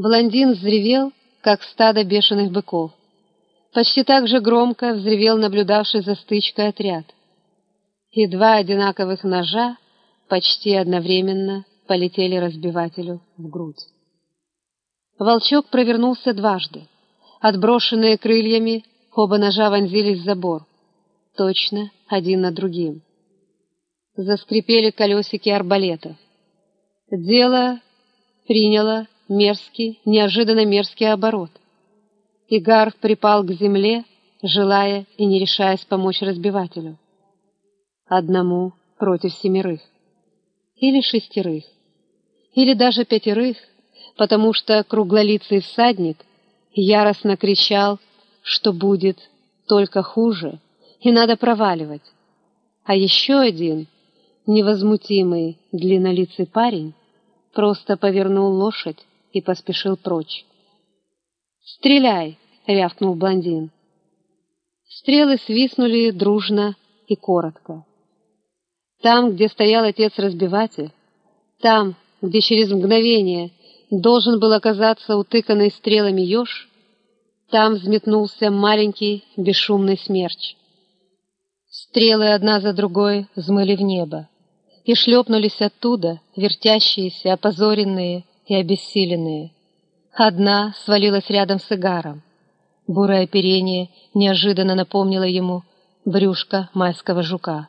Блондин взревел, как стадо бешеных быков. Почти так же громко взревел наблюдавший за стычкой отряд. И два одинаковых ножа почти одновременно полетели разбивателю в грудь. Волчок провернулся дважды. Отброшенные крыльями, оба ножа вонзились в забор. Точно, один над другим. Заскрипели колесики арбалетов. Дело приняло мерзкий, неожиданно мерзкий оборот. Игар припал к земле, желая и не решаясь помочь разбивателю. Одному против семерых. Или шестерых. Или даже пятерых, потому что круглолицый всадник яростно кричал, что будет только хуже, и надо проваливать. А еще один, невозмутимый длиннолицый парень, просто повернул лошадь и поспешил прочь. «Стреляй!» — рявкнул блондин. Стрелы свистнули дружно и коротко. Там, где стоял отец-разбиватель, там, где через мгновение должен был оказаться утыканный стрелами еж, там взметнулся маленький бесшумный смерч. Стрелы одна за другой взмыли в небо и шлепнулись оттуда, вертящиеся, опозоренные и обессиленные. Одна свалилась рядом с Игаром. Бурое оперение неожиданно напомнило ему брюшко майского жука.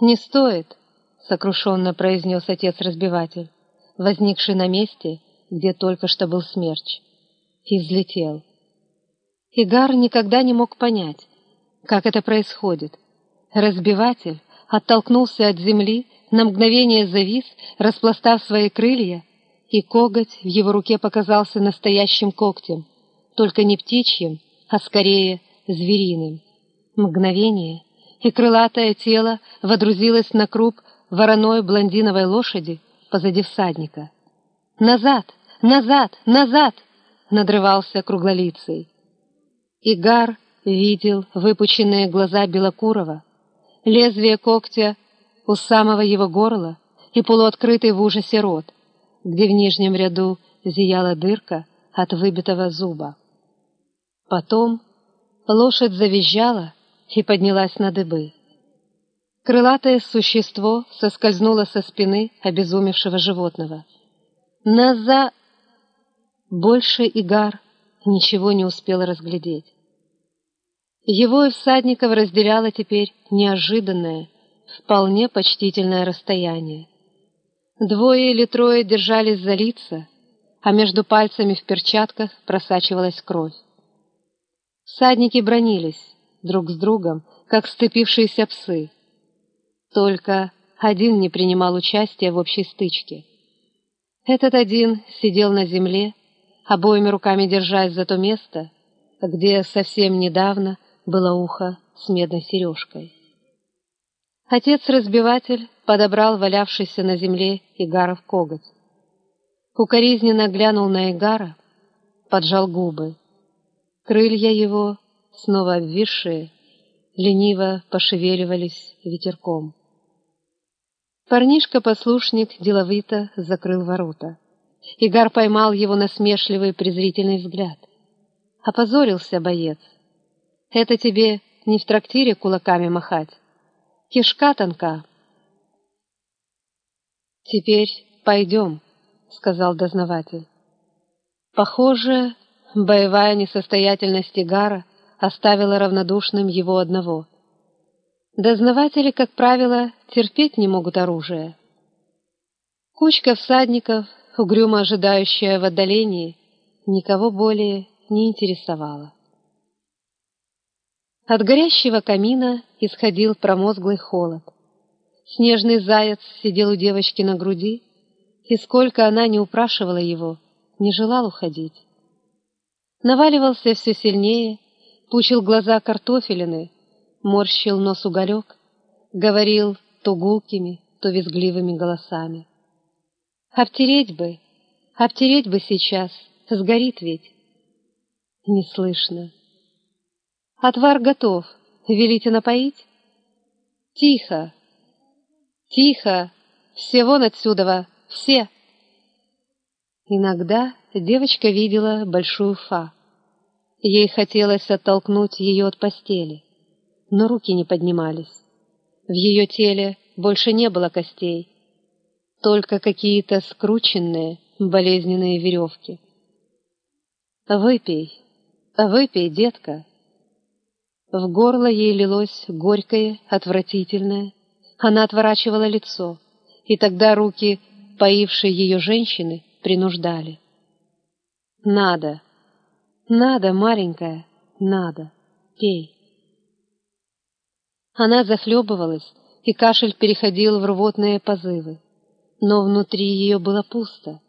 «Не стоит», — сокрушенно произнес отец-разбиватель, возникший на месте, где только что был смерч, и взлетел. Игар никогда не мог понять, как это происходит. Разбиватель оттолкнулся от земли, на мгновение завис, распластав свои крылья, и коготь в его руке показался настоящим когтем, только не птичьим, а скорее звериным. Мгновение, и крылатое тело водрузилось на круп вороной блондиновой лошади позади всадника. «Назад! Назад! Назад!» — надрывался круглолицый. Игар видел выпученные глаза Белокурова, лезвие когтя у самого его горла и полуоткрытый в ужасе рот — где в нижнем ряду зияла дырка от выбитого зуба. Потом лошадь завизжала и поднялась на дыбы. Крылатое существо соскользнуло со спины обезумевшего животного. Наза... Больше Игар ничего не успел разглядеть. Его и всадников разделяло теперь неожиданное, вполне почтительное расстояние. Двое или трое держались за лица, а между пальцами в перчатках просачивалась кровь. Всадники бронились друг с другом, как сцепившиеся псы. Только один не принимал участия в общей стычке. Этот один сидел на земле, обоими руками держась за то место, где совсем недавно было ухо с медной сережкой. Отец-разбиватель подобрал валявшийся на земле Игаров коготь. Укоризненно глянул на Игара, поджал губы. Крылья его, снова обвисшие, лениво пошевеливались ветерком. Парнишка-послушник деловито закрыл ворота. Игар поймал его насмешливый презрительный взгляд. Опозорился боец. Это тебе не в трактире кулаками махать, Кишка тонка. «Теперь пойдем», — сказал дознаватель. Похоже, боевая несостоятельность Игара оставила равнодушным его одного. Дознаватели, как правило, терпеть не могут оружие. Кучка всадников, угрюмо ожидающая в отдалении, никого более не интересовала. От горящего камина исходил промозглый холод. Снежный заяц сидел у девочки на груди, и сколько она не упрашивала его, не желал уходить. Наваливался все сильнее, пучил глаза картофелины, морщил нос уголек, говорил то гулкими, то визгливыми голосами. Обтереть бы, обтереть бы сейчас, сгорит ведь. Не слышно. Отвар готов. Велите напоить? Тихо. Тихо. Все вон отсюда, все. Иногда девочка видела большую фа. Ей хотелось оттолкнуть ее от постели, но руки не поднимались. В ее теле больше не было костей, только какие-то скрученные, болезненные веревки. «Выпей, выпей, детка!» В горло ей лилось горькое, отвратительное. Она отворачивала лицо, и тогда руки, поившие ее женщины, принуждали. «Надо, надо, маленькая, надо, пей». Она захлебывалась, и кашель переходил в рвотные позывы. Но внутри ее было пусто.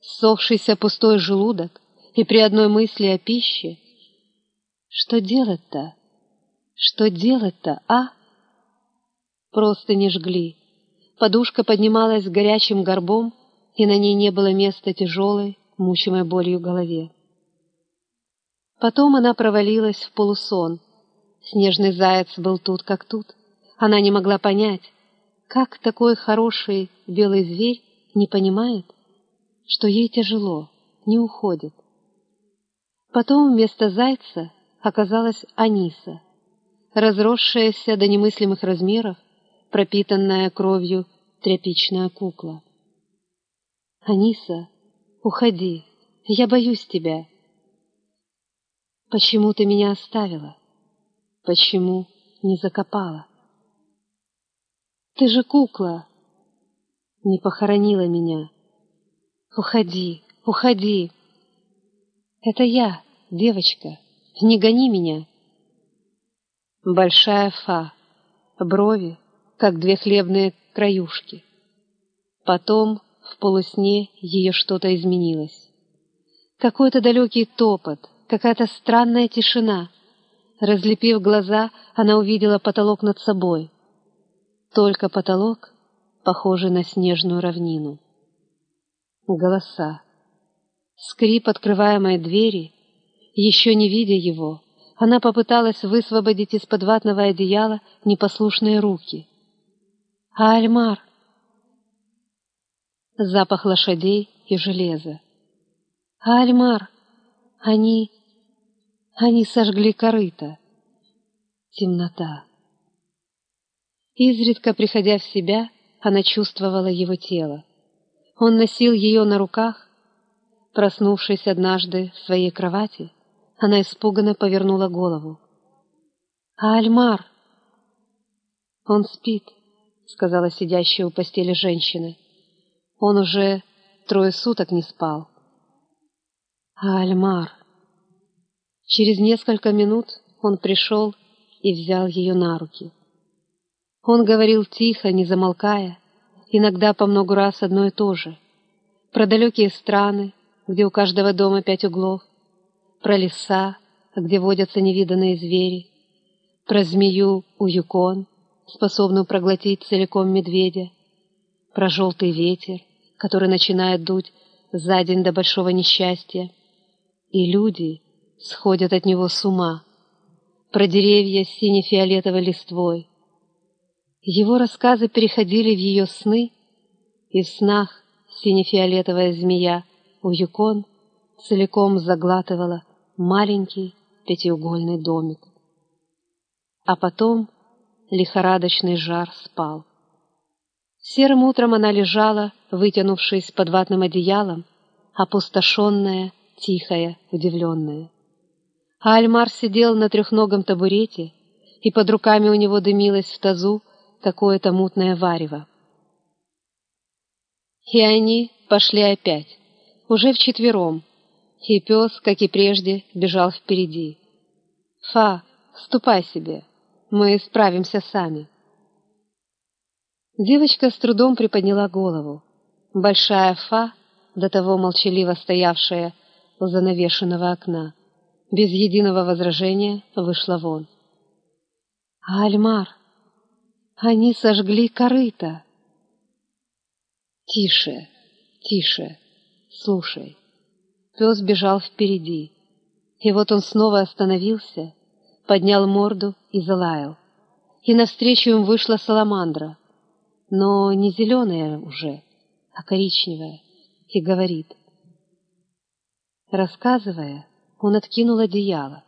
Сохшийся пустой желудок, и при одной мысли о пище... Что делать-то? Что делать-то, а? Просто не жгли. Подушка поднималась с горячим горбом, и на ней не было места тяжелой, мучимой болью голове. Потом она провалилась в полусон. Снежный заяц был тут как тут. Она не могла понять, как такой хороший белый зверь не понимает, что ей тяжело, не уходит. Потом вместо зайца оказалась Аниса — разросшаяся до немыслимых размеров, пропитанная кровью тряпичная кукла. «Аниса, уходи, я боюсь тебя». «Почему ты меня оставила? Почему не закопала?» «Ты же кукла!» «Не похоронила меня. Уходи, уходи!» «Это я, девочка, не гони меня!» Большая фа, брови, как две хлебные краюшки. Потом в полусне ее что-то изменилось. Какой-то далекий топот, какая-то странная тишина. Разлепив глаза, она увидела потолок над собой. Только потолок, похожий на снежную равнину. Голоса. Скрип открываемой двери, еще не видя его, она попыталась высвободить из-под ватного одеяла непослушные руки. «А Альмар?» Запах лошадей и железа. «А Альмар? Они... они сожгли корыто». Темнота. Изредка приходя в себя, она чувствовала его тело. Он носил ее на руках. Проснувшись однажды в своей кровати, она испуганно повернула голову. «А Альмар?» «Он спит», — сказала сидящая у постели женщина. «Он уже трое суток не спал». «А Альмар?» Через несколько минут он пришел и взял ее на руки. Он говорил тихо, не замолкая, иногда по много раз одно и то же, про далекие страны, где у каждого дома пять углов, про леса, где водятся невиданные звери, про змею у Юкон, способную проглотить целиком медведя, про желтый ветер, который начинает дуть за день до большого несчастья, и люди сходят от него с ума, про деревья с сине-фиолетовой листвой. Его рассказы переходили в ее сны, и в снах сине-фиолетовая змея Юкон целиком заглатывала маленький пятиугольный домик. А потом лихорадочный жар спал. Серым утром она лежала, вытянувшись под ватным одеялом, опустошенная, тихая, удивленная. А Альмар сидел на трехногом табурете, и под руками у него дымилось в тазу какое-то мутное варево. И они пошли опять, уже вчетвером, и пес, как и прежде, бежал впереди. «Фа, ступай себе, мы справимся сами». Девочка с трудом приподняла голову. Большая Фа, до того молчаливо стоявшая у занавешенного окна, без единого возражения вышла вон. «А Альмар, они сожгли корыто!» «Тише, тише, слушай!» Пес бежал впереди. И вот он снова остановился, поднял морду и залаял. И навстречу им вышла саламандра, но не зеленая уже, а коричневая, и говорит, Рассказывая, он откинул одеяло.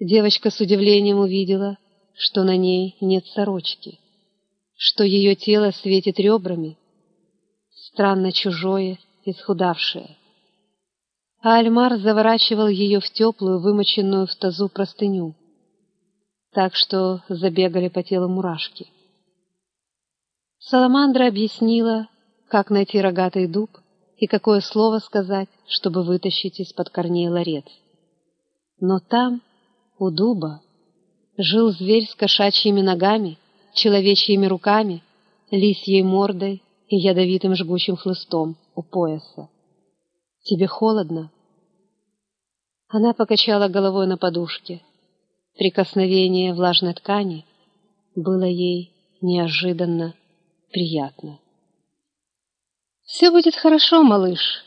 Девочка с удивлением увидела, что на ней нет сорочки, что ее тело светит ребрами, странно чужое, исхудавшее. А Альмар заворачивал ее в теплую, вымоченную в тазу простыню, так что забегали по телу мурашки. Саламандра объяснила, как найти рогатый дуб и какое слово сказать, чтобы вытащить из-под корней ларец. Но там, у дуба, жил зверь с кошачьими ногами, человечьими руками, лисьей мордой и ядовитым жгучим хлыстом у пояса. «Тебе холодно?» Она покачала головой на подушке. Прикосновение влажной ткани было ей неожиданно приятно. «Все будет хорошо, малыш.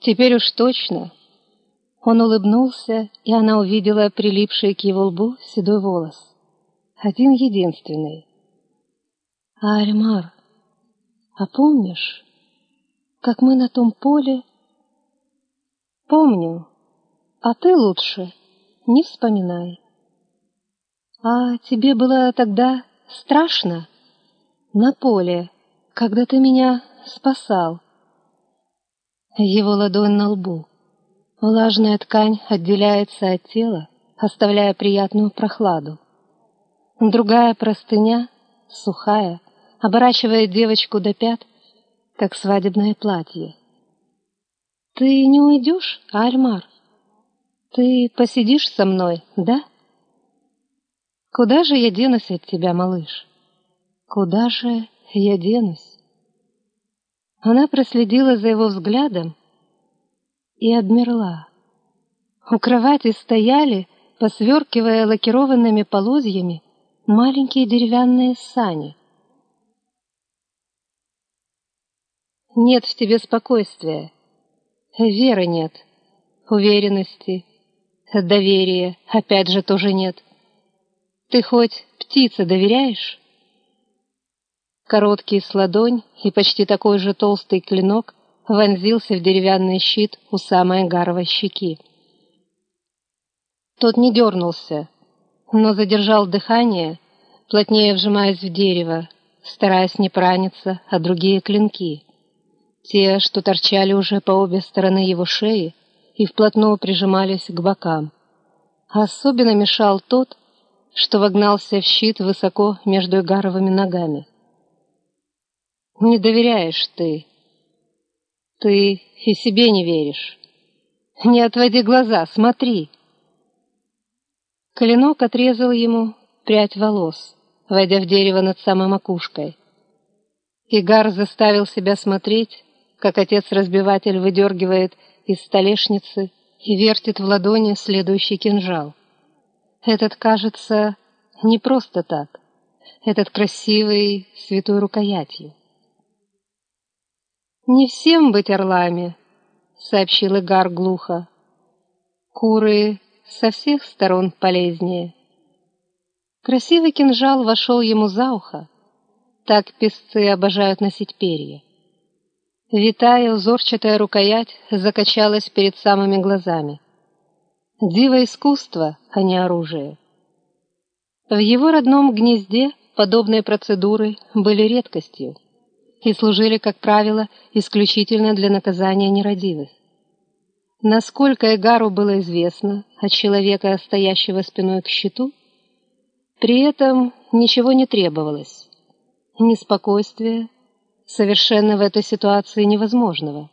Теперь уж точно». Он улыбнулся, и она увидела прилипший к его лбу седой волос. Один единственный. «А, Альмар, а помнишь, как мы на том поле...» «Помню. А ты лучше не вспоминай». «А тебе было тогда страшно?» «На поле, когда ты меня спасал». Его ладонь на лбу. Влажная ткань отделяется от тела, оставляя приятную прохладу. Другая простыня, сухая, оборачивает девочку до пят, как свадебное платье. «Ты не уйдешь, Альмар? Ты посидишь со мной, да?» «Куда же я денусь от тебя, малыш? Куда же я денусь?» Она проследила за его взглядом и обмерла. У кровати стояли, посверкивая лакированными полозьями, маленькие деревянные сани. Нет в тебе спокойствия, веры нет, уверенности, доверия опять же тоже нет. Ты хоть птице доверяешь? Короткий с ладонь и почти такой же толстый клинок вонзился в деревянный щит у самой гаровой щеки. Тот не дернулся, но задержал дыхание, плотнее вжимаясь в дерево, стараясь не пораниться, а другие клинки. Те, что торчали уже по обе стороны его шеи и вплотную прижимались к бокам. Особенно мешал тот, что вогнался в щит высоко между Игаровыми ногами. Не доверяешь ты. Ты и себе не веришь. Не отводи глаза, смотри. Клинок отрезал ему прядь волос, войдя в дерево над самой макушкой. Игар заставил себя смотреть, как отец-разбиватель выдергивает из столешницы и вертит в ладони следующий кинжал. Этот, кажется, не просто так. Этот красивый, святой рукоятью. «Не всем быть орлами», — сообщил Игар глухо. «Куры со всех сторон полезнее». Красивый кинжал вошел ему за ухо. Так песцы обожают носить перья. Витая узорчатая рукоять закачалась перед самыми глазами. Диво искусство, а не оружие. В его родном гнезде подобные процедуры были редкостью и служили, как правило, исключительно для наказания нерадивых. Насколько Эгару было известно от человека, стоящего спиной к щиту, при этом ничего не требовалось. Ни спокойствия, совершенно в этой ситуации невозможного,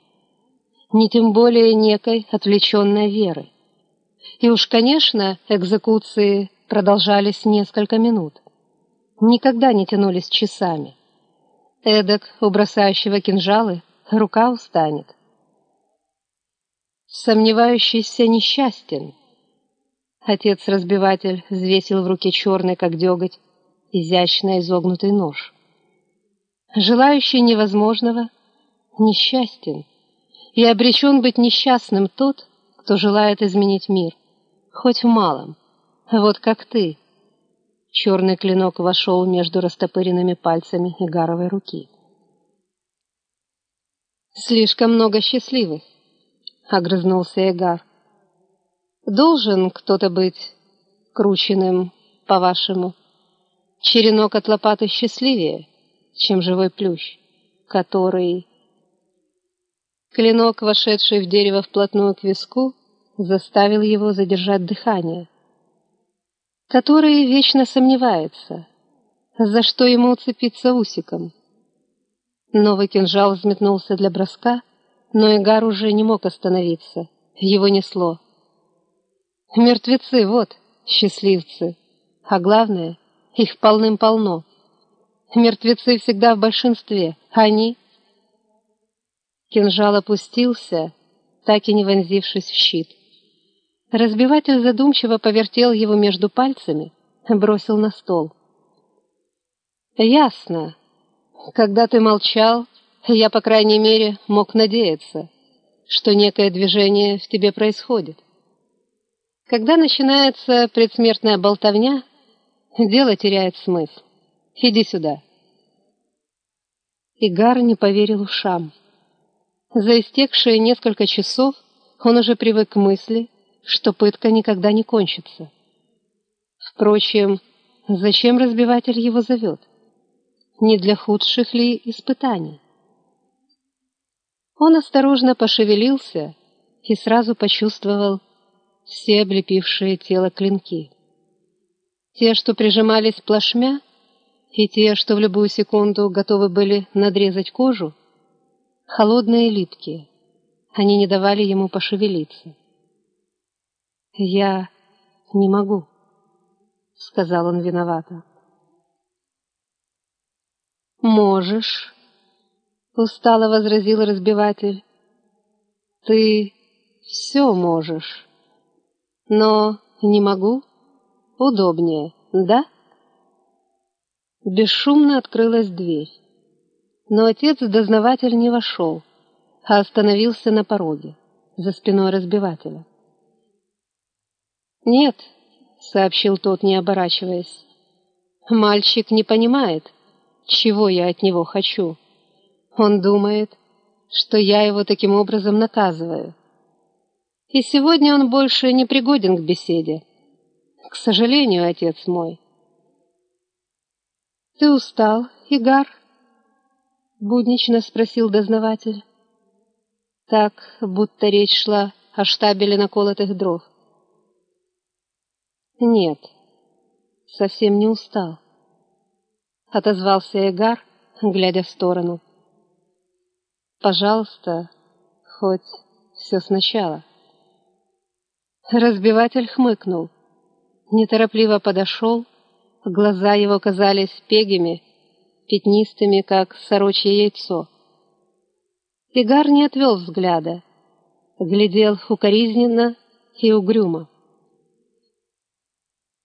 ни тем более некой отвлеченной веры. И уж, конечно, экзекуции продолжались несколько минут, никогда не тянулись часами. Эдак у бросающего кинжалы рука устанет. Сомневающийся несчастен. Отец-разбиватель взвесил в руке черный, как деготь, изящно изогнутый нож. Желающий невозможного несчастен, и обречен быть несчастным тот, кто желает изменить мир, хоть в малом, вот как ты, Черный клинок вошел между растопыренными пальцами Игаровой руки. Слишком много счастливых. огрызнулся Эгар. «Должен кто-то быть крученным, по-вашему. Черенок от лопаты счастливее, чем живой плющ, который...» Клинок, вошедший в дерево вплотную к виску, заставил его задержать дыхание. Который вечно сомневается, за что ему уцепиться усиком. Новый кинжал взметнулся для броска, но Игар уже не мог остановиться. Его несло. Мертвецы, вот, счастливцы. А главное, их полным-полно. Мертвецы всегда в большинстве, они... Кинжал опустился, так и не вонзившись в щит. Разбиватель задумчиво повертел его между пальцами, бросил на стол. «Ясно. Когда ты молчал, я, по крайней мере, мог надеяться, что некое движение в тебе происходит. Когда начинается предсмертная болтовня, дело теряет смысл. Иди сюда». Игар не поверил ушам. За истекшие несколько часов он уже привык к мысли, что пытка никогда не кончится. Впрочем, зачем разбиватель его зовет? Не для худших ли испытаний? Он осторожно пошевелился и сразу почувствовал все облепившие тело клинки. Те, что прижимались плашмя, и те, что в любую секунду готовы были надрезать кожу, холодные и липкие. Они не давали ему пошевелиться. «Я не могу», — сказал он виновато. «Можешь», — устало возразил разбиватель. «Ты все можешь, но не могу. Удобнее, да?» Бесшумно открылась дверь. Но отец-дознаватель не вошел, а остановился на пороге, за спиной разбивателя. «Нет», — сообщил тот, не оборачиваясь, — «мальчик не понимает, чего я от него хочу. Он думает, что я его таким образом наказываю. И сегодня он больше не пригоден к беседе. К сожалению, отец мой». «Ты устал, Игар?» — буднично спросил дознаватель. Так, будто речь шла о штабеле наколотых дров. «Нет, совсем не устал», — отозвался Эгар, глядя в сторону. «Пожалуйста, хоть все сначала». Разбиватель хмыкнул, неторопливо подошел, глаза его казались пегими, пятнистыми, как сорочье яйцо. Игар не отвел взгляда, глядел укоризненно и угрюмо.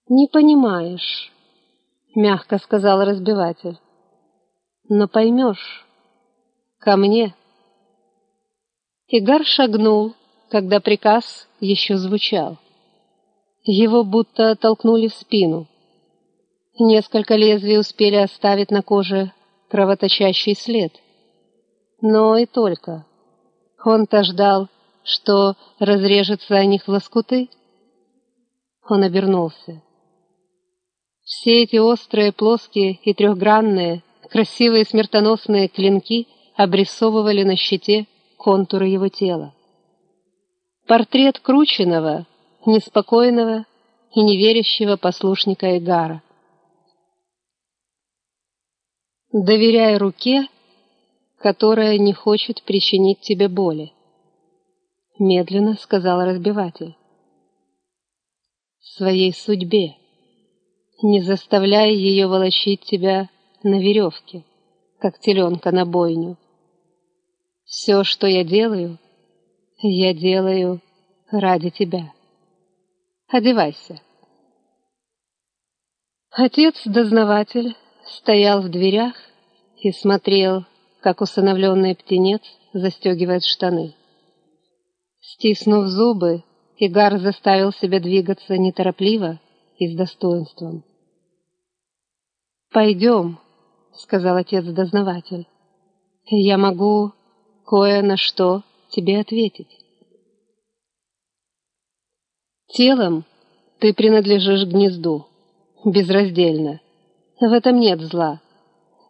«Не понимаешь», — мягко сказал разбиватель. «Но поймешь. Ко мне». Игар шагнул, когда приказ еще звучал. Его будто толкнули в спину. Несколько лезвий успели оставить на коже кровоточащий след. Но и только. Он-то ждал, что разрежется о них лоскуты. Он обернулся. Все эти острые, плоские и трехгранные, красивые смертоносные клинки обрисовывали на щите контуры его тела. Портрет крученного, неспокойного и неверящего послушника Игара. «Доверяй руке, которая не хочет причинить тебе боли», — медленно сказал разбиватель. «Своей судьбе» не заставляй ее волочить тебя на веревке, как теленка на бойню. Все, что я делаю, я делаю ради тебя. Одевайся. Отец-дознаватель стоял в дверях и смотрел, как усыновленный птенец застегивает штаны. Стиснув зубы, Игар заставил себя двигаться неторопливо и с достоинством. «Пойдем», — сказал отец-дознаватель. «Я могу кое на что тебе ответить». Телом ты принадлежишь гнезду, безраздельно. В этом нет зла.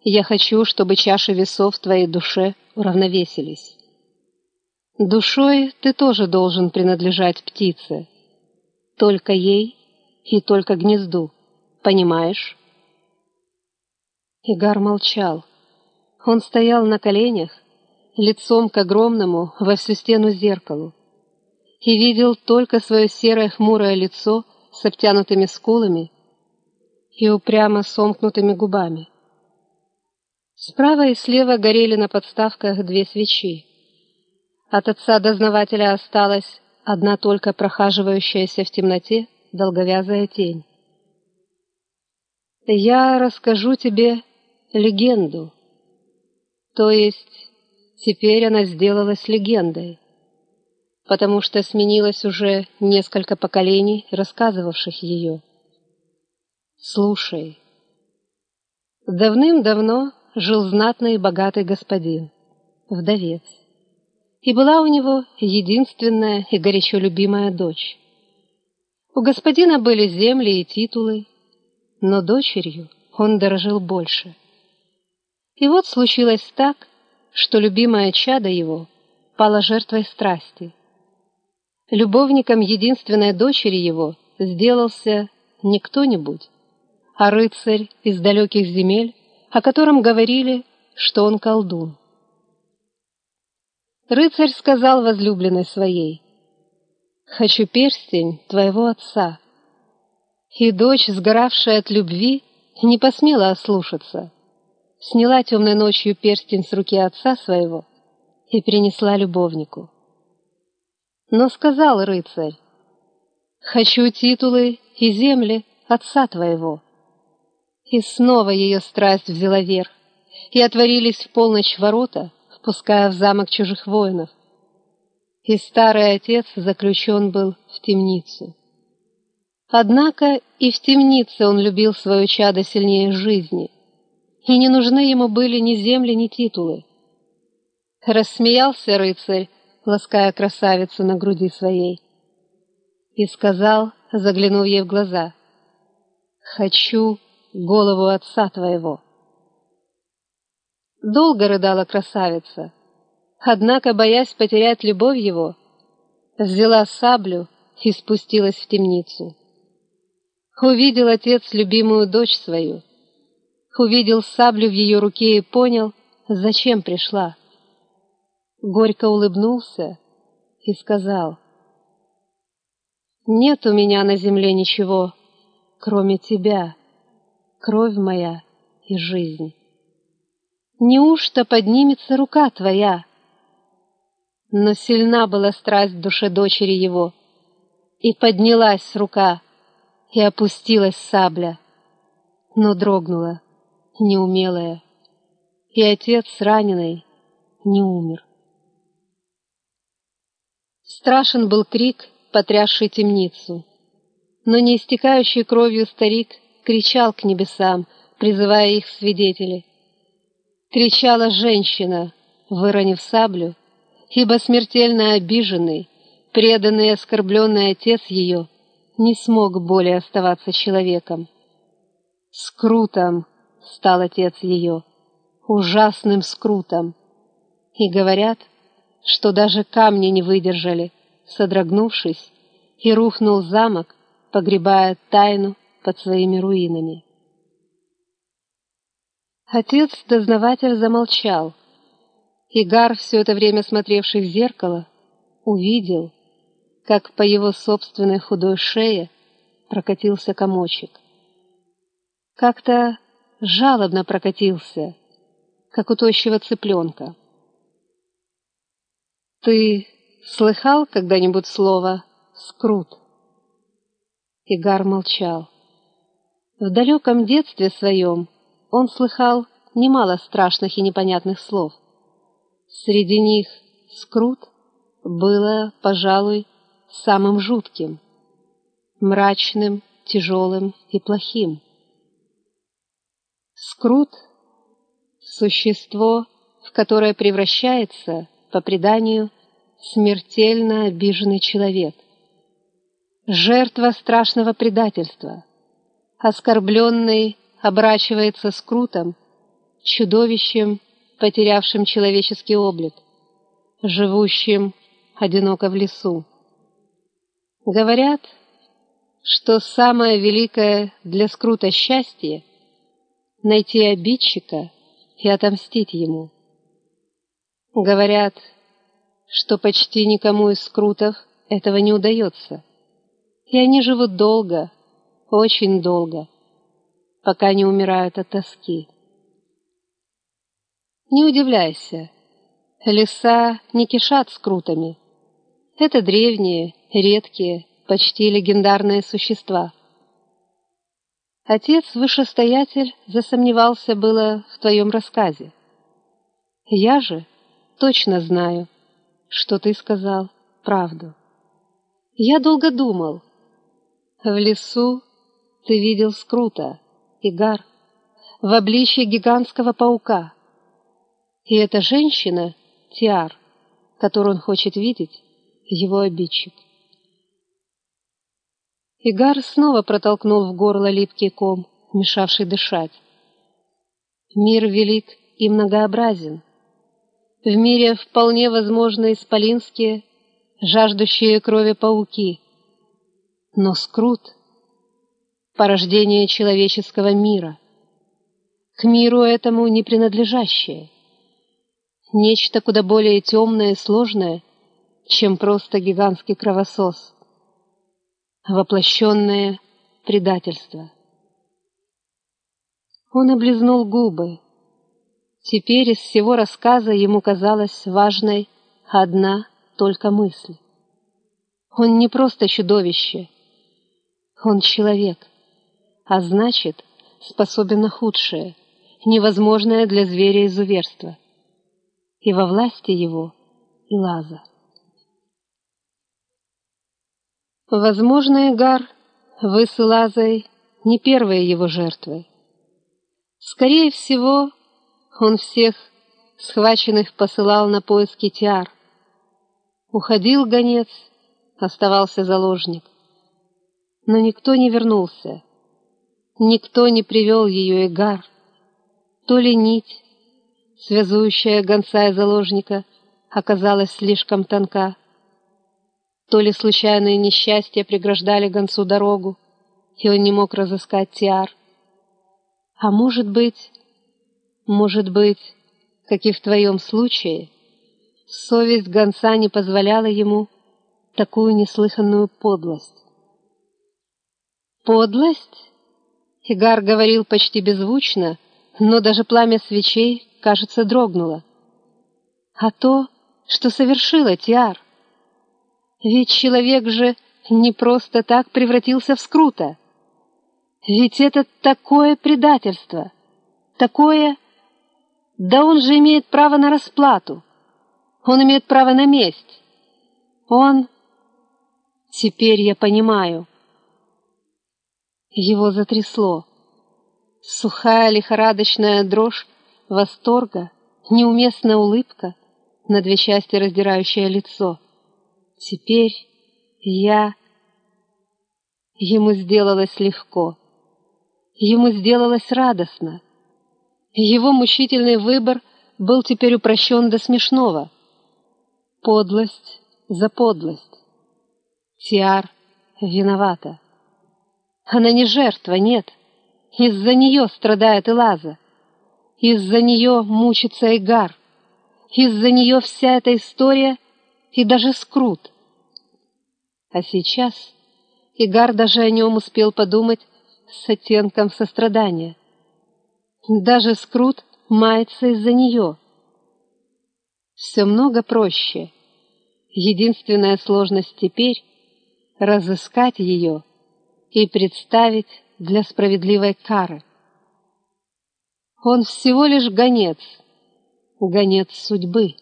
Я хочу, чтобы чаши весов в твоей душе уравновесились. Душой ты тоже должен принадлежать птице. Только ей и только гнезду. Понимаешь? Игар молчал. Он стоял на коленях, лицом к огромному во всю стену зеркалу, и видел только свое серое хмурое лицо с обтянутыми скулами и упрямо сомкнутыми губами. Справа и слева горели на подставках две свечи. От отца дознавателя осталась одна только прохаживающаяся в темноте долговязая тень. «Я расскажу тебе легенду. То есть теперь она сделалась легендой, потому что сменилось уже несколько поколений, рассказывавших ее. Слушай. Давным-давно жил знатный и богатый господин, вдовец, и была у него единственная и горячо любимая дочь. У господина были земли и титулы, но дочерью он дорожил больше. И вот случилось так, что любимое чадо его пало жертвой страсти. Любовником единственной дочери его сделался не кто-нибудь, а рыцарь из далеких земель, о котором говорили, что он колдун. Рыцарь сказал возлюбленной своей, «Хочу перстень твоего отца». И дочь, сгоравшая от любви, не посмела ослушаться. Сняла темной ночью перстень с руки отца своего и принесла любовнику. Но сказал рыцарь, «Хочу титулы и земли отца твоего». И снова ее страсть взяла верх, и отворились в полночь ворота, впуская в замок чужих воинов. И старый отец заключен был в темницу. Однако и в темнице он любил свое чадо сильнее жизни, и не нужны ему были ни земли, ни титулы. Рассмеялся рыцарь, лаская красавицу на груди своей, и сказал, заглянув ей в глаза, «Хочу голову отца твоего». Долго рыдала красавица, однако, боясь потерять любовь его, взяла саблю и спустилась в темницу. Увидел отец любимую дочь свою, увидел саблю в ее руке и понял, зачем пришла. Горько улыбнулся и сказал, «Нет у меня на земле ничего, кроме тебя, кровь моя и жизнь. Неужто поднимется рука твоя?» Но сильна была страсть в душе дочери его, и поднялась рука, и опустилась сабля, но дрогнула, неумелая, и отец раненый не умер. Страшен был крик, потрясший темницу, но не истекающий кровью старик кричал к небесам, призывая их свидетелей. Кричала женщина, выронив саблю, ибо смертельно обиженный, преданный и оскорбленный отец ее — не смог более оставаться человеком. Скрутом стал отец ее, ужасным скрутом. И говорят, что даже камни не выдержали, содрогнувшись, и рухнул замок, погребая тайну под своими руинами. Отец-дознаватель замолчал. Игар, все это время смотревший в зеркало, увидел, как по его собственной худой шее прокатился комочек. Как-то жалобно прокатился, как у тощего цыпленка. «Ты слыхал когда-нибудь слово «скрут»?» Игар молчал. В далеком детстве своем он слыхал немало страшных и непонятных слов. Среди них «скрут» было, пожалуй, самым жутким, мрачным, тяжелым и плохим. Скрут — существо, в которое превращается, по преданию, смертельно обиженный человек. жертва страшного предательства. Оскорбленный оборачивается скрутом, чудовищем, потерявшим человеческий облик, живущим одиноко в лесу. Говорят, что самое великое для скрута счастье — найти обидчика и отомстить ему. Говорят, что почти никому из скрутов этого не удается, и они живут долго, очень долго, пока не умирают от тоски. Не удивляйся, леса не кишат скрутами. Это древние, редкие, почти легендарные существа. Отец, вышестоятель, засомневался было в твоем рассказе. Я же точно знаю, что ты сказал правду. Я долго думал. В лесу ты видел скрута, Игар, в обличье гигантского паука. И эта женщина — Тиар, которую он хочет видеть, его обидчик. Игар снова протолкнул в горло липкий ком, мешавший дышать. Мир велик и многообразен. В мире вполне возможны исполинские, жаждущие крови пауки. Но скрут — порождение человеческого мира, к миру этому не принадлежащее. Нечто куда более темное и сложное, чем просто гигантский кровосос. Воплощенное предательство. Он облизнул губы, Теперь из всего рассказа ему казалась важной одна только мысль. Он не просто чудовище, он человек, а значит, способен на худшее, невозможное для зверя изуверство. И во власти его и лаза. Возможно, Игар, вы с Лазой не первые его жертвы. Скорее всего, он всех схваченных посылал на поиски тиар. Уходил гонец, оставался заложник. Но никто не вернулся. Никто не привел ее Игар. То ли нить, связующая гонца и заложника, оказалась слишком тонка, то ли случайные несчастья преграждали гонцу дорогу, и он не мог разыскать Тиар. А может быть, может быть, как и в твоем случае, совесть гонца не позволяла ему такую неслыханную подлость. «Подлость?» Игар говорил почти беззвучно, но даже пламя свечей, кажется, дрогнуло. «А то, что совершила Тиар? Ведь человек же не просто так превратился в скрута. Ведь это такое предательство, такое да он же имеет право на расплату. Он имеет право на месть. Он... Теперь я понимаю. Его затрясло. Сухая лихорадочная дрожь восторга, неуместная улыбка, на две части раздирающее лицо. Теперь я... Ему сделалось легко. Ему сделалось радостно. Его мучительный выбор был теперь упрощен до смешного. Подлость за подлость. Тиар виновата. Она не жертва, нет. Из-за нее страдает Элаза. Из-за нее мучится Игар. Из-за нее вся эта история и даже скрут. А сейчас Игар даже о нем успел подумать с оттенком сострадания. Даже Скрут мается из-за нее. Все много проще. Единственная сложность теперь — разыскать ее и представить для справедливой кары. Он всего лишь гонец, гонец судьбы.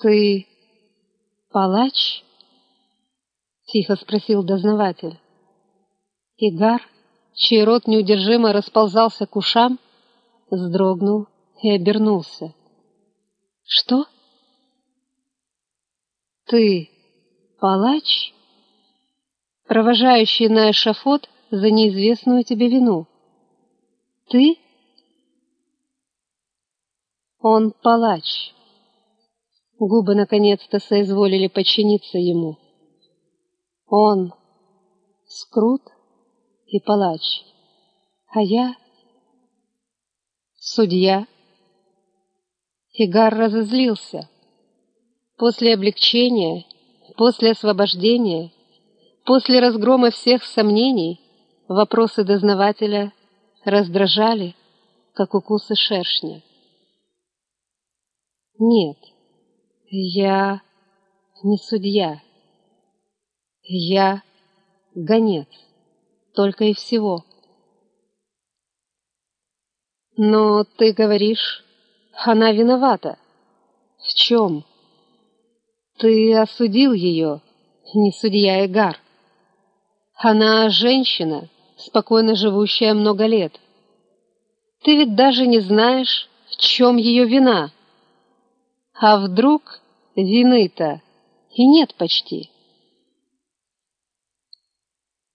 «Ты палач?» — тихо спросил дознаватель. Игар чей рот неудержимо расползался к ушам, вздрогнул и обернулся. «Что?» «Ты, Палач? Провожающий на эшафот за неизвестную тебе вину. Ты? Он палач. Губы наконец-то соизволили подчиниться ему. Он скрут и палач, а я судья. Игар разозлился. После облегчения, после освобождения, после разгрома всех сомнений, вопросы дознавателя раздражали, как укусы шершня. Нет, я не судья. Я гонец, только и всего. Но ты говоришь, она виновата. В чем? Ты осудил ее, не судья Эгар. Она женщина, спокойно живущая много лет. Ты ведь даже не знаешь, в чем ее вина. А вдруг вины-то и нет почти.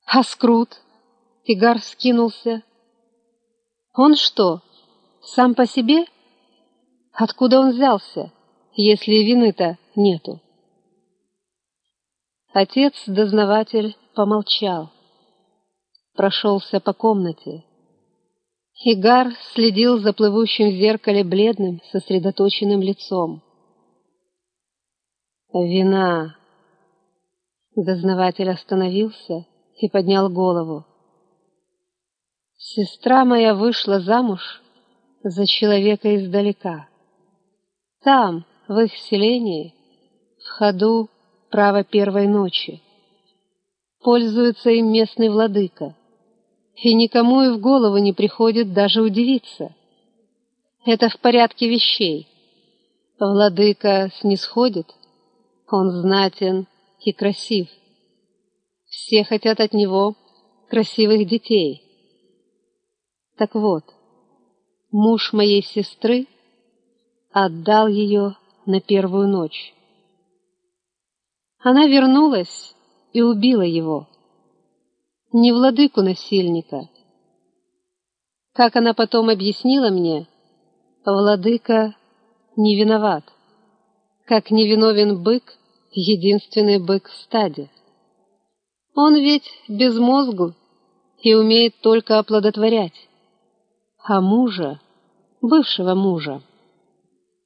А Скрут? Тигар скинулся. Он что, сам по себе? Откуда он взялся, если вины-то нету? Отец-дознаватель помолчал, прошелся по комнате. Игар следил за плывущим в зеркале бледным, сосредоточенным лицом. «Вина!» Дознаватель остановился и поднял голову. «Сестра моя вышла замуж за человека издалека. Там, в их селении, в ходу право первой ночи. Пользуется им местный владыка, и никому и в голову не приходит даже удивиться. Это в порядке вещей. Владыка снисходит, он знатен и красив. Все хотят от него красивых детей. Так вот, муж моей сестры отдал ее на первую ночь. Она вернулась и убила его. Не владыку насильника. Как она потом объяснила мне, владыка не виноват. Как невиновен бык, единственный бык в стаде. Он ведь безмозгл и умеет только оплодотворять. А мужа, бывшего мужа,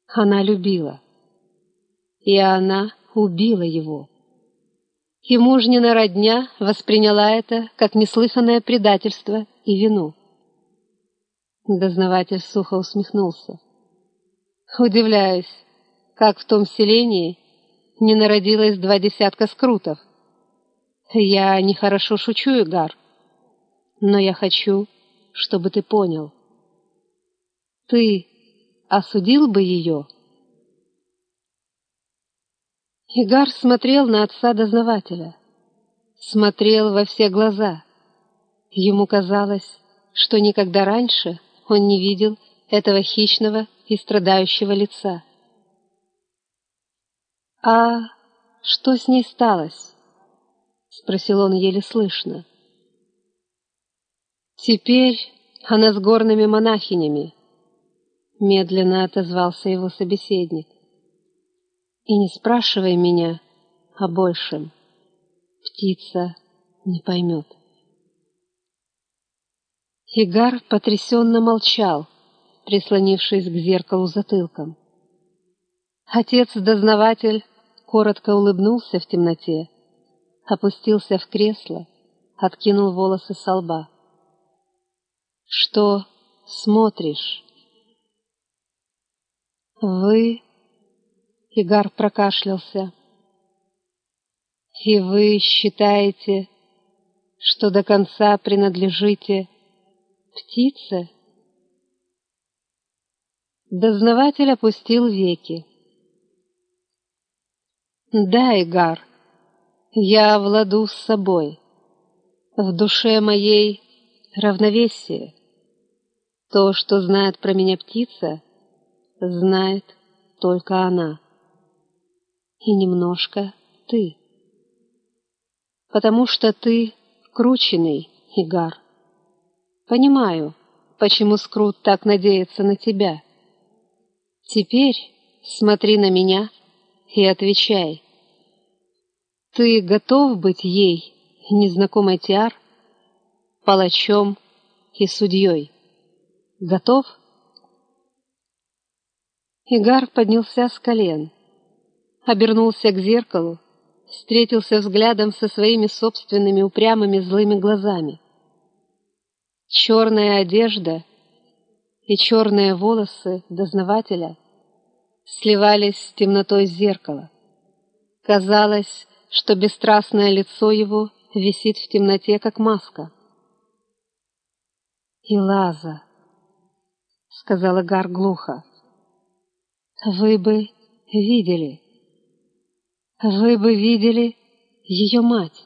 она любила. И она убила его. И мужнина родня восприняла это как неслыханное предательство и вину. Дознаватель сухо усмехнулся. Удивляюсь, как в том селении не народилось два десятка скрутов. Я нехорошо шучу, Игар, но я хочу, чтобы ты понял. Ты осудил бы ее? Игар смотрел на отца-дознавателя, смотрел во все глаза. Ему казалось, что никогда раньше он не видел этого хищного и страдающего лица. «А что с ней сталось?» — спросил он еле слышно. «Теперь она с горными монахинями», — медленно отозвался его собеседник. «И не спрашивай меня о большем. Птица не поймет». Игар потрясенно молчал, прислонившись к зеркалу затылком. Отец-дознаватель коротко улыбнулся в темноте, опустился в кресло, откинул волосы со лба. «Что смотришь?» «Вы...» — Игар прокашлялся. «И вы считаете, что до конца принадлежите птице?» Дознаватель опустил веки. Да, Игар, я владу с собой. В душе моей равновесие. То, что знает про меня птица, знает только она. И немножко ты. потому что ты крученный, Игар. Понимаю, почему Скрут так надеется на тебя. Теперь смотри на меня и отвечай. Ты готов быть ей, незнакомой Тиар, палачом и судьей? Готов? Игар поднялся с колен, обернулся к зеркалу, встретился взглядом со своими собственными упрямыми злыми глазами. Черная одежда и черные волосы дознавателя сливались с темнотой зеркала. Казалось, что бесстрастное лицо его висит в темноте, как маска. «Илаза», — сказала Гар глухо, — «вы бы видели, вы бы видели ее мать.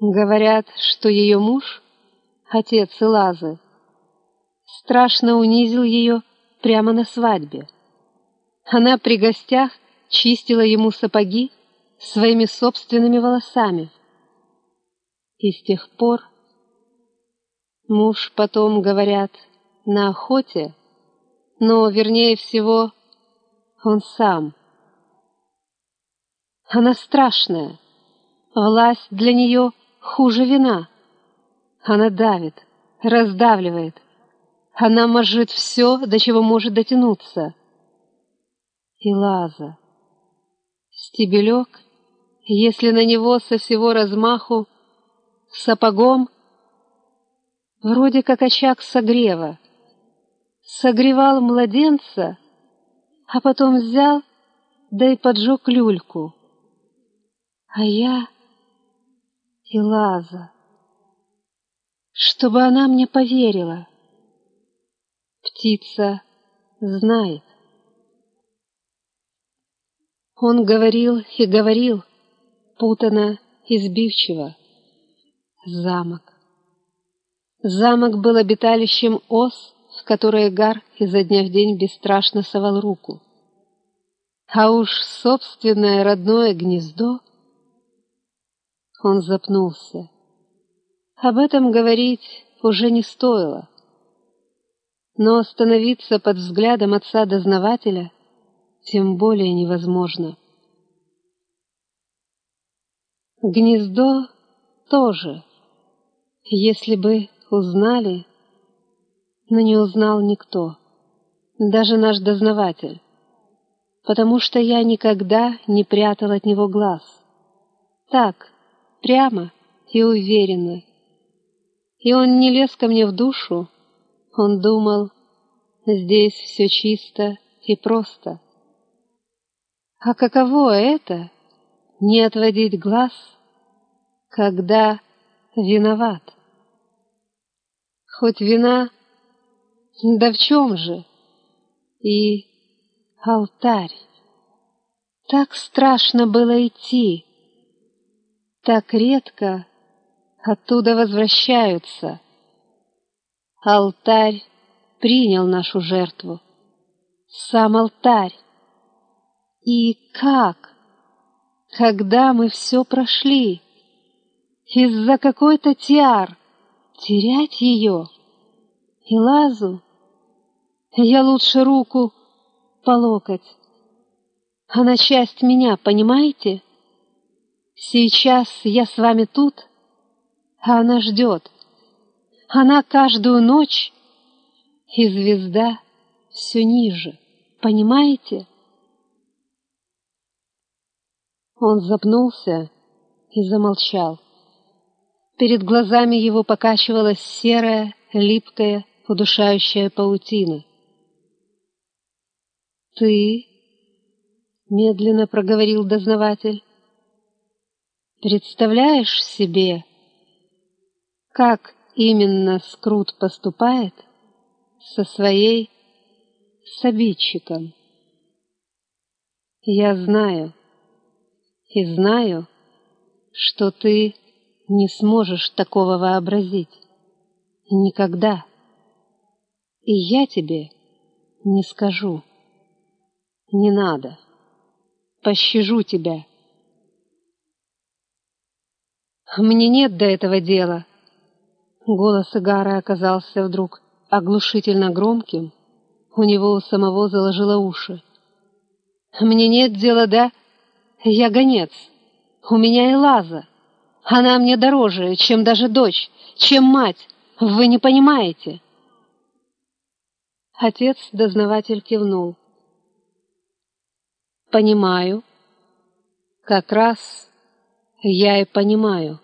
Говорят, что ее муж, отец Илазы, страшно унизил ее прямо на свадьбе. Она при гостях чистила ему сапоги своими собственными волосами. И с тех пор муж потом, говорят, на охоте, но, вернее всего, он сам. Она страшная. Власть для нее хуже вина. Она давит, раздавливает. Она мажет все, до чего может дотянуться. И лаза. Стебелек если на него со всего размаху сапогом, вроде как очаг согрева, согревал младенца, а потом взял, да и поджег люльку. А я и Лаза, чтобы она мне поверила. Птица знает. Он говорил и говорил, путано и сбивчиво. Замок. Замок был обиталищем ос, в которое Гар изо дня в день бесстрашно совал руку. А уж собственное родное гнездо... Он запнулся. Об этом говорить уже не стоило. Но остановиться под взглядом отца-дознавателя тем более невозможно. Гнездо тоже, если бы узнали, но не узнал никто, даже наш дознаватель, потому что я никогда не прятал от него глаз. Так, прямо и уверенно. И он не лез ко мне в душу, он думал, здесь все чисто и просто. А каково это — не отводить глаз, когда виноват. Хоть вина, да в чем же? И алтарь. Так страшно было идти, так редко оттуда возвращаются. Алтарь принял нашу жертву, сам алтарь. И как? когда мы все прошли. Из-за какой-то тиар терять ее. И лазу я лучше руку по локоть. Она часть меня, понимаете? Сейчас я с вами тут, а она ждет. Она каждую ночь, и звезда все ниже, понимаете? Он запнулся и замолчал. Перед глазами его покачивалась серая, липкая, удушающая паутина. «Ты?» — медленно проговорил дознаватель. «Представляешь себе, как именно Скрут поступает со своей с обидчиком?» «Я знаю» и знаю, что ты не сможешь такого вообразить. Никогда. И я тебе не скажу. Не надо. Пощажу тебя. Мне нет до этого дела. Голос Игара оказался вдруг оглушительно громким. У него у самого заложило уши. Мне нет дела до... Я гонец. У меня и Лаза. Она мне дороже, чем даже дочь, чем мать. Вы не понимаете. Отец-дознаватель кивнул. «Понимаю. Как раз я и понимаю».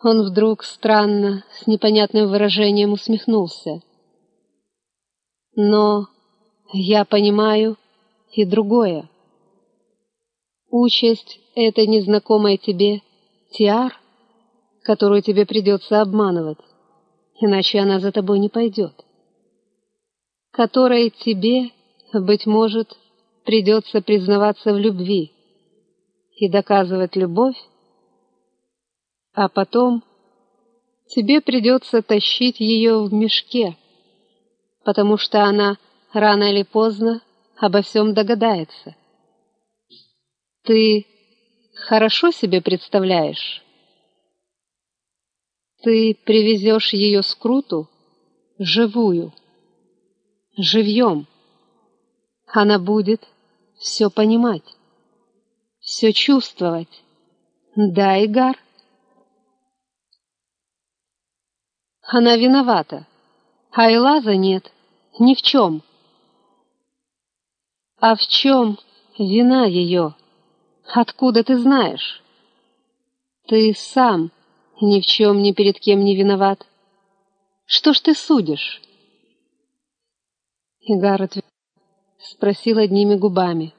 Он вдруг странно, с непонятным выражением усмехнулся. «Но я понимаю и другое. Участь этой незнакомой тебе Тиар, которую тебе придется обманывать, иначе она за тобой не пойдет которой тебе, быть может, придется признаваться в любви и доказывать любовь, а потом тебе придется тащить ее в мешке, потому что она рано или поздно обо всем догадается. Ты хорошо себе представляешь? Ты привезешь ее скруту живую, живьем. Она будет все понимать, все чувствовать. Да, Игар? Она виновата, а Элаза нет, ни в чем. А в чем вина ее? Откуда ты знаешь? Ты сам ни в чем ни перед кем не виноват. Что ж ты судишь? Игар ответил, спросил одними губами.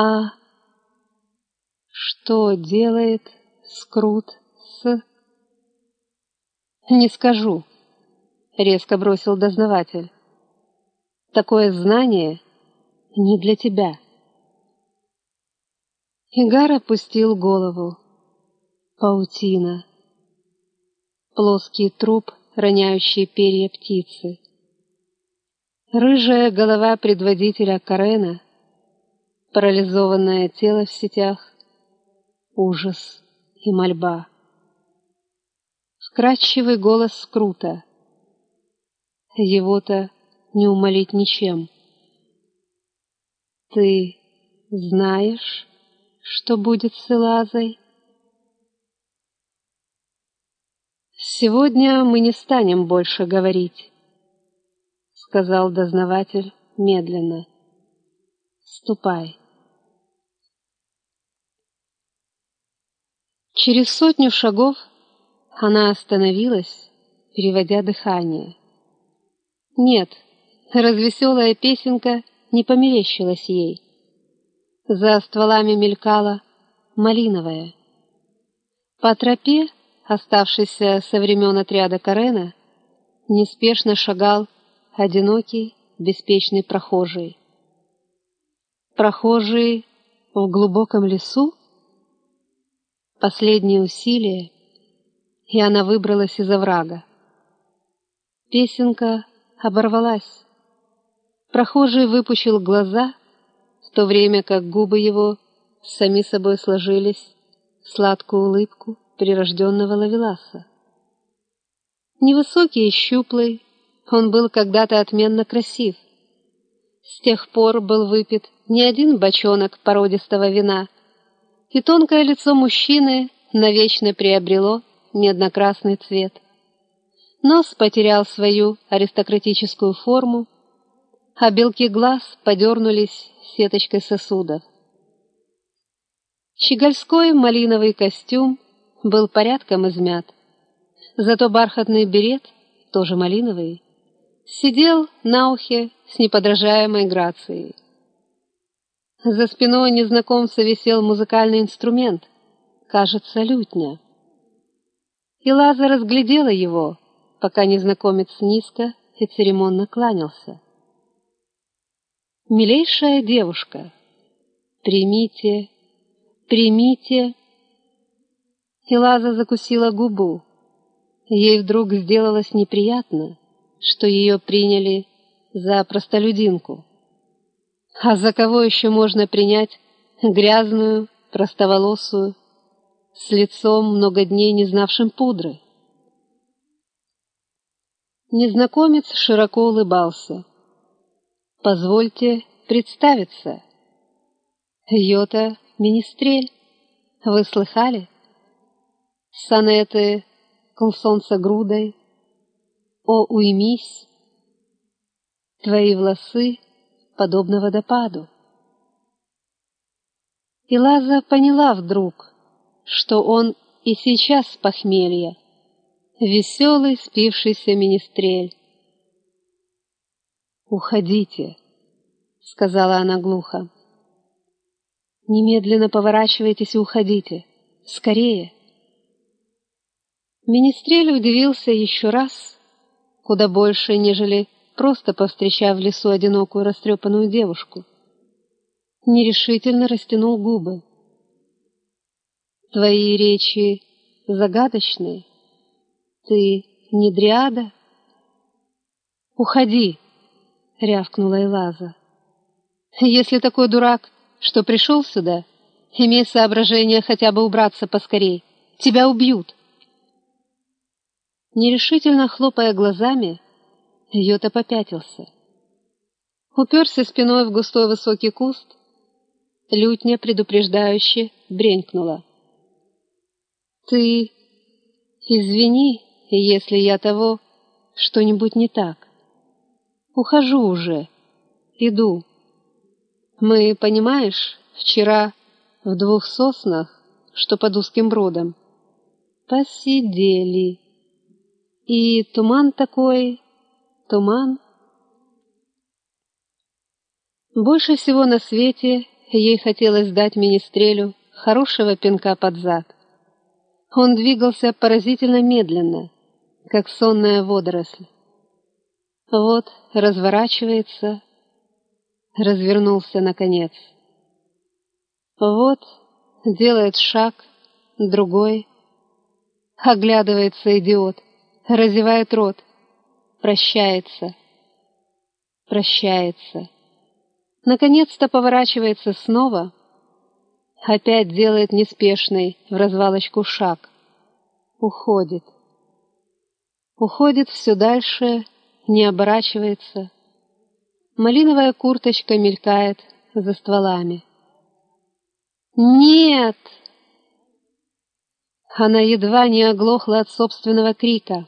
«А что делает Скрут с...» «Не скажу», — резко бросил дознаватель. «Такое знание не для тебя». Игар опустил голову. Паутина. Плоский труп, роняющий перья птицы. Рыжая голова предводителя Карена, парализованное тело в сетях, ужас и мольба. Вкрадчивый голос Скрута. Его-то не умолить ничем. Ты знаешь, что будет с Элазой? Сегодня мы не станем больше говорить сказал дознаватель медленно. «Ступай». Через сотню шагов она остановилась, переводя дыхание. Нет, развеселая песенка не померещилась ей. За стволами мелькала малиновая. По тропе, оставшейся со времен отряда Карена, неспешно шагал одинокий, беспечный прохожий. Прохожий в глубоком лесу? Последние усилия, и она выбралась из оврага. Песенка оборвалась. Прохожий выпучил глаза, в то время как губы его сами собой сложились в сладкую улыбку прирожденного лавеласа. Невысокий и щуплый, он был когда-то отменно красив. С тех пор был выпит не один бочонок породистого вина, и тонкое лицо мужчины навечно приобрело медно-красный цвет. Нос потерял свою аристократическую форму, а белки глаз подернулись сеточкой сосудов. Щегольской малиновый костюм был порядком измят, зато бархатный берет, тоже малиновый, сидел на ухе с неподражаемой грацией. За спиной незнакомца висел музыкальный инструмент, кажется, лютня. И Лаза разглядела его, пока незнакомец низко и церемонно кланялся. «Милейшая девушка, примите, примите...» И Лаза закусила губу. Ей вдруг сделалось неприятно что ее приняли за простолюдинку. А за кого еще можно принять грязную простоволосую, с лицом много дней не знавшим пудры. Незнакомец широко улыбался. «Позвольте представиться. Йота Министрель. Вы слыхали? Сонеты кол грудой. О, уймись! Твои волосы подобно водопаду. И Лаза поняла вдруг, что он и сейчас с похмелья, веселый спившийся министрель. «Уходите», — сказала она глухо. «Немедленно поворачивайтесь и уходите. Скорее!» Министрель удивился еще раз, куда больше, нежели просто повстречав в лесу одинокую растрепанную девушку. Нерешительно растянул губы. «Твои речи загадочные. Ты не дриада?» «Уходи!» — рявкнула Элаза. «Если такой дурак, что пришел сюда, имей соображение хотя бы убраться поскорей, тебя убьют!» Нерешительно хлопая глазами, Йота попятился. Уперся спиной в густой высокий куст, лютня предупреждающе бренькнула. «Ты извини, если я того что-нибудь не так. Ухожу уже, иду. Мы, понимаешь, вчера в двух соснах, что под узким бродом, посидели. И туман такой, туман. Больше всего на свете ей хотелось дать министрелю хорошего пинка под зад. Он двигался поразительно медленно, как сонная водоросль. Вот разворачивается, развернулся наконец. Вот делает шаг, другой. Оглядывается идиот, разевает рот прощается, прощается. Наконец-то поворачивается снова, опять делает неспешный в развалочку шаг, уходит. Уходит все дальше, не оборачивается. Малиновая курточка мелькает за стволами. «Нет!» Она едва не оглохла от собственного крика.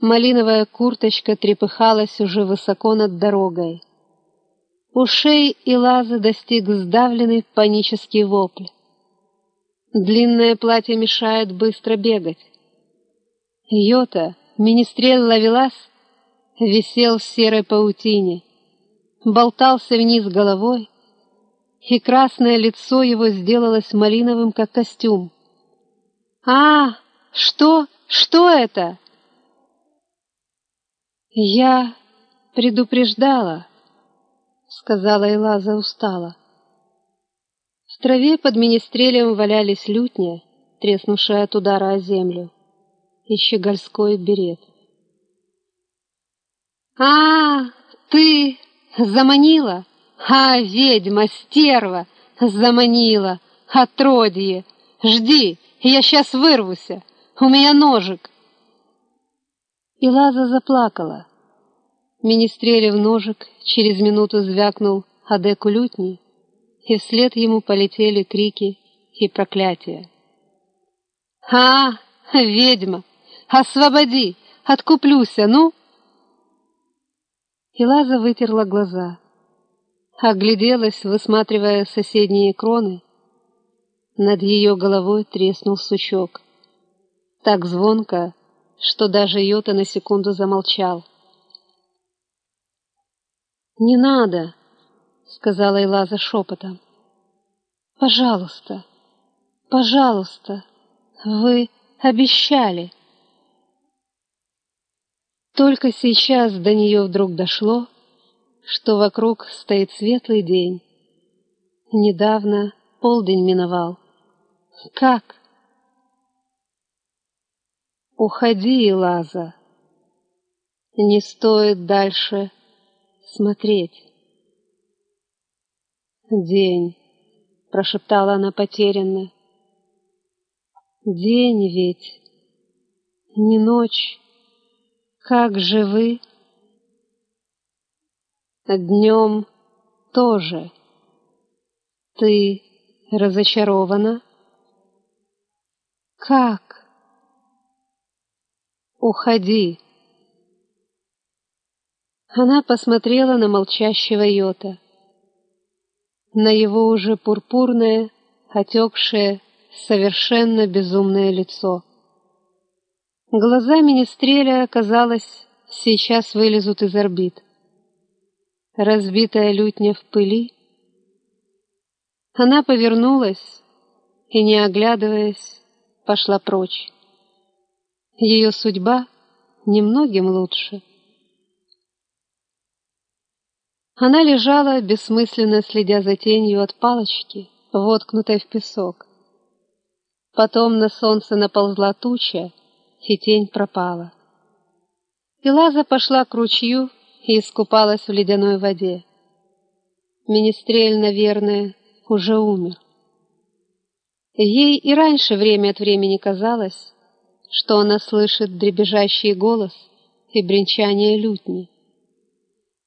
Малиновая курточка трепыхалась уже высоко над дорогой. Ушей и лазы достиг сдавленный панический вопль. Длинное платье мешает быстро бегать. Йота, министрель Лавелас, висел в серой паутине, болтался вниз головой, и красное лицо его сделалось малиновым, как костюм. «А, что? Что это?» «Я предупреждала», — сказала Элаза устало. В траве под министрелем валялись лютня, треснувшая от удара о землю, и щегольской берет. «А, ты заманила? А, ведьма, стерва, заманила, отродье! Жди, я сейчас вырвуся, у меня ножик!» И Лаза заплакала. Министрелев ножик через минуту звякнул Адеку лютни, и вслед ему полетели крики и проклятия. «А, ведьма! Освободи! Откуплюся, ну!» И Лаза вытерла глаза, огляделась, высматривая соседние кроны. Над ее головой треснул сучок. Так звонко, что даже Йота на секунду замолчал. «Не надо», — сказала Элаза шепотом. «Пожалуйста, пожалуйста, вы обещали». Только сейчас до нее вдруг дошло, что вокруг стоит светлый день. Недавно полдень миновал. Как? Уходи, Лаза. Не стоит дальше смотреть. День — прошептала она потерянно. «День ведь, не ночь. Как же вы?» «Днем тоже. Ты разочарована?» «Как?» «Уходи!» Она посмотрела на молчащего Йота на его уже пурпурное, отекшее, совершенно безумное лицо. Глаза министреля, казалось, сейчас вылезут из орбит. Разбитая лютня в пыли. Она повернулась и, не оглядываясь, пошла прочь. Ее судьба немногим лучше — Она лежала, бессмысленно следя за тенью от палочки, воткнутой в песок. Потом на солнце наползла туча, и тень пропала. И Лаза пошла к ручью и искупалась в ледяной воде. Министрель, наверное, уже умер. Ей и раньше время от времени казалось, что она слышит дребезжащий голос и бренчание лютни.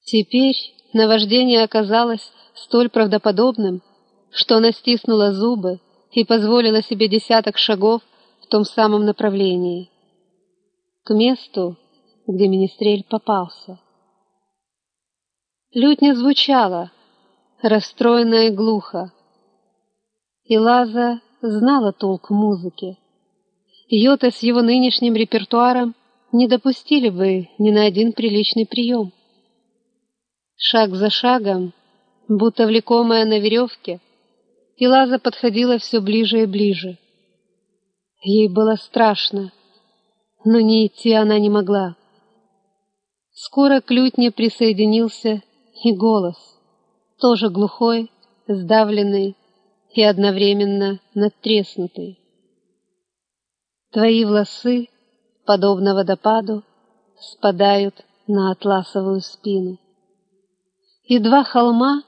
Теперь Наваждение оказалось столь правдоподобным, что она стиснула зубы и позволила себе десяток шагов в том самом направлении, к месту, где Министрель попался. Лютня звучала, расстроенная и глухо, и Лаза знала толк музыки. Йота с его нынешним репертуаром не допустили бы ни на один приличный прием. Шаг за шагом, будто влекомая на веревке, и Лаза подходила все ближе и ближе. Ей было страшно, но не идти она не могла. Скоро к лютне присоединился и голос, тоже глухой, сдавленный и одновременно надтреснутый. Твои волосы, подобно водопаду, спадают на атласовую спину. И два холма,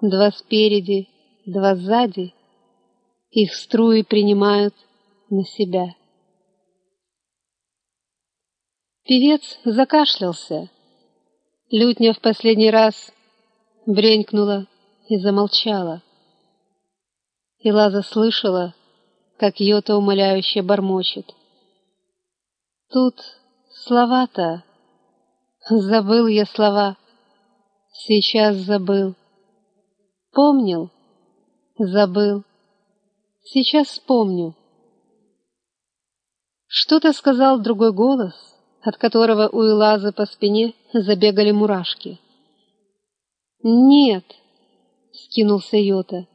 два спереди, два сзади, их струи принимают на себя. Певец закашлялся. Лютня в последний раз бренькнула и замолчала. И Лаза слышала, как Йота умоляюще бормочет. Тут слова-то, забыл я слова, Сейчас забыл. Помнил? Забыл. Сейчас вспомню. Что-то сказал другой голос, от которого у Илазы по спине забегали мурашки. «Нет», — скинулся Йота,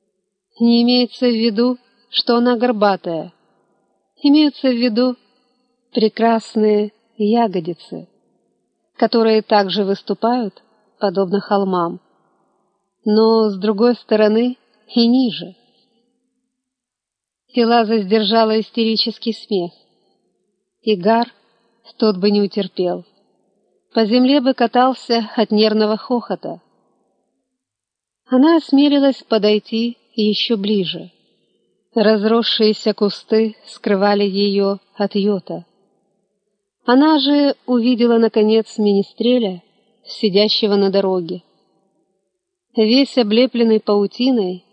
— «не имеется в виду, что она горбатая. Имеются в виду прекрасные ягодицы, которые также выступают подобно холмам, но, с другой стороны, и ниже. Филаза сдержала истерический смех. Игар тот бы не утерпел. По земле бы катался от нервного хохота. Она осмелилась подойти еще ближе. Разросшиеся кусты скрывали ее от йота. Она же увидела, наконец, министреля, сидящего на дороге. Весь облепленный паутиной,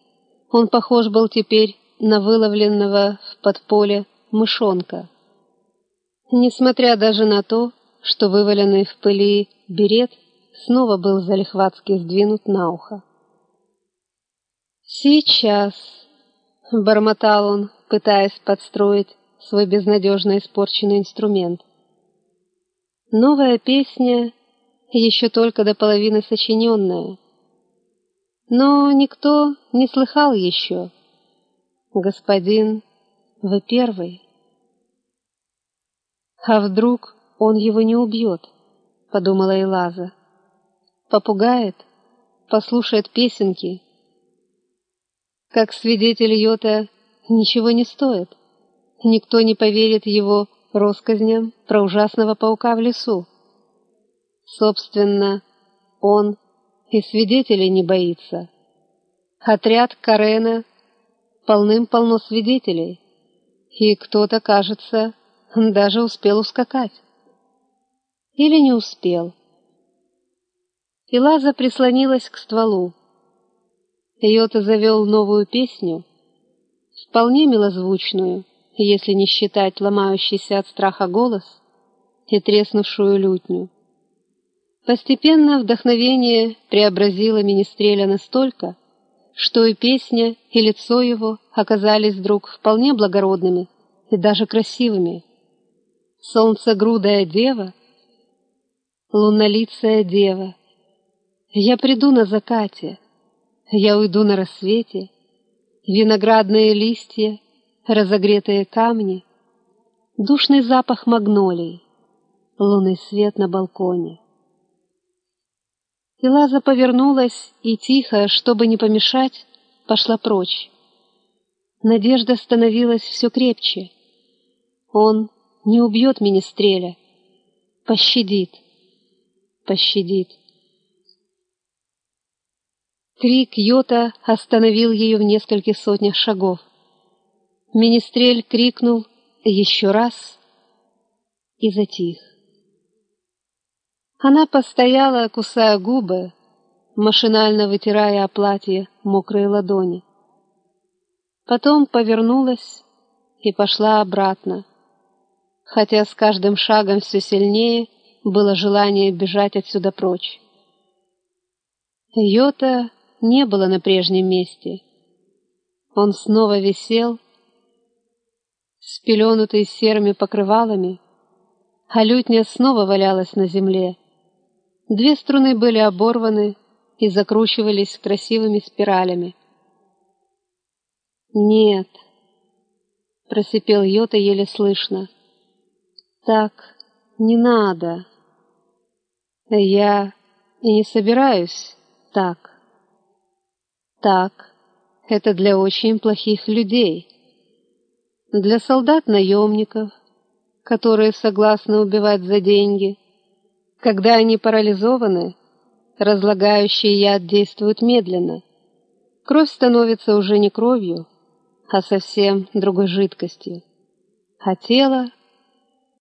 он похож был теперь на выловленного в подполе мышонка. Несмотря даже на то, что вываленный в пыли берет снова был залихватски сдвинут на ухо. «Сейчас», — бормотал он, пытаясь подстроить свой безнадежно испорченный инструмент. Новая песня еще только до половины сочиненная. Но никто не слыхал еще. Господин, вы первый. А вдруг он его не убьет, подумала Элаза. Попугает, послушает песенки. Как свидетель Йота ничего не стоит. Никто не поверит его россказням про ужасного паука в лесу. Собственно, он и свидетелей не боится. Отряд Карена полным-полно свидетелей, и кто-то, кажется, даже успел ускакать. Или не успел. И Лаза прислонилась к стволу. Йота завел новую песню, вполне милозвучную, если не считать ломающийся от страха голос и треснувшую лютню. Постепенно вдохновение преобразило Министреля настолько, что и песня, и лицо его оказались вдруг вполне благородными и даже красивыми. Солнцегрудая дева, луннолицая дева, я приду на закате, я уйду на рассвете, виноградные листья, разогретые камни, душный запах магнолий, лунный свет на балконе. И Лаза повернулась и тихо, чтобы не помешать, пошла прочь. Надежда становилась все крепче. Он не убьет Министреля, пощадит, пощадит. Крик Йота остановил ее в нескольких сотнях шагов. Министрель крикнул еще раз и затих. Она постояла, кусая губы, машинально вытирая о платье мокрые ладони. Потом повернулась и пошла обратно, хотя с каждым шагом все сильнее было желание бежать отсюда прочь. Йота не было на прежнем месте. Он снова висел, спеленутый серыми покрывалами, а лютня снова валялась на земле. Две струны были оборваны и закручивались красивыми спиралями. «Нет», — просипел Йота еле слышно, — «так не надо. Я и не собираюсь так. Так, это для очень плохих людей, для солдат-наемников, которые согласны убивать за деньги, когда они парализованы, разлагающий яд действует медленно. Кровь становится уже не кровью, а совсем другой жидкостью. А тело